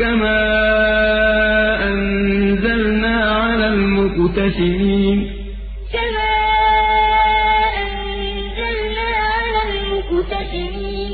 كَمَا أَنزَلْنَا عَلَى الْمُقْتَسِمِينَ كَمَا أَنزَلْنَا عَلَى الْمُقْتَسِمِينَ